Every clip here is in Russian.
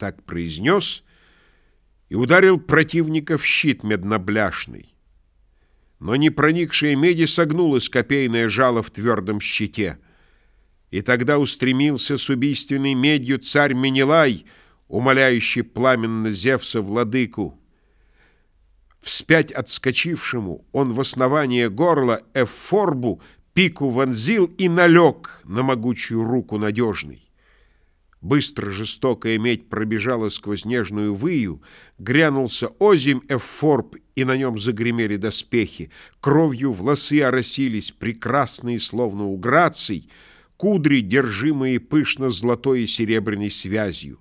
Так произнес и ударил противника в щит меднобляшный. Но не проникшая меди согнулась копейное жало в твердом щите. И тогда устремился с убийственной медью царь Менелай, умоляющий пламенно Зевса владыку. Вспять отскочившему он в основание горла Эфорбу пику вонзил и налег на могучую руку надежный. Быстро жестокая медь пробежала сквозь нежную выю, грянулся озимь Эфорб, и на нем загремели доспехи. Кровью волосы оросились, прекрасные, словно у граций, кудри, держимые пышно золотой и серебряной связью.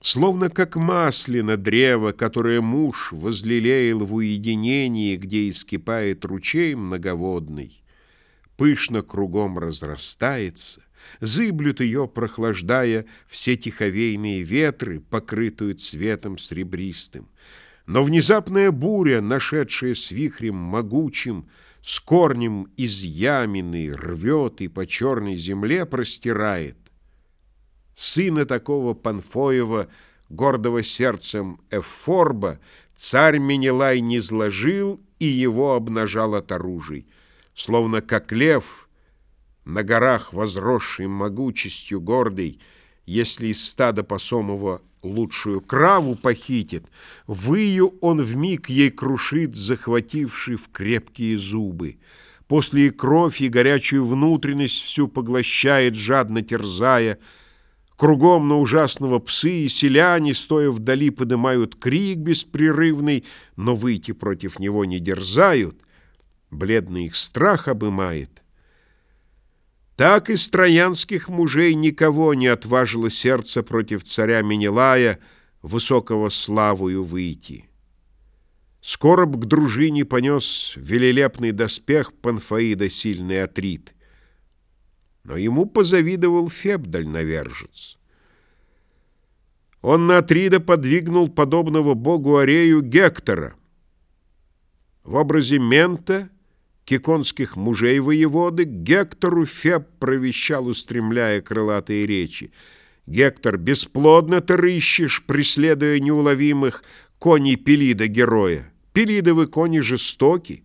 Словно как маслина древо, которое муж возлелеял в уединении, где искипает ручей многоводный, пышно кругом разрастается, зыблют ее, прохлаждая все тиховейные ветры, покрытую цветом сребристым. Но внезапная буря, нашедшая с вихрем могучим, с корнем из ямины рвет и по черной земле простирает, сына такого Панфоева, гордого сердцем Эфорба, царь Менелай не зложил и его обнажал от оружий. Словно как лев, на горах возросший могучестью гордый, если из стада посомого лучшую краву похитит, выю он вмиг ей крушит, захвативший в крепкие зубы. После и кровь, и горячую внутренность всю поглощает, жадно терзая, Кругом на ужасного псы и селяне, стоя вдали, поднимают крик беспрерывный, но выйти против него не дерзают, бледный их страх обымает. Так из троянских мужей никого не отважило сердце против царя Менелая высокого славою выйти. Скоро б к дружине понес велелепный доспех Панфаида сильный Атрит но ему позавидовал Феб дальновержец. Он на Атрида подвигнул подобного богу Арею Гектора. В образе Мента, киконских мужей воеводы, Гектору Феб провещал, устремляя крылатые речи. «Гектор, бесплодно ты рыщешь, преследуя неуловимых коней Пелида героя. Пелидовы кони жестоки,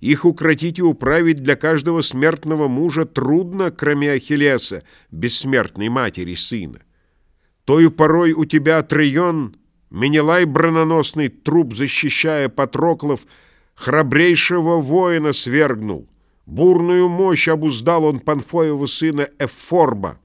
их укротить и управить для каждого смертного мужа трудно, кроме Ахиллеса, бессмертной матери сына. Тою порой у тебя Трион, Менелай брононосный, труп защищая Патроклов, храбрейшего воина свергнул. Бурную мощь обуздал он Панфоева сына Эфорба.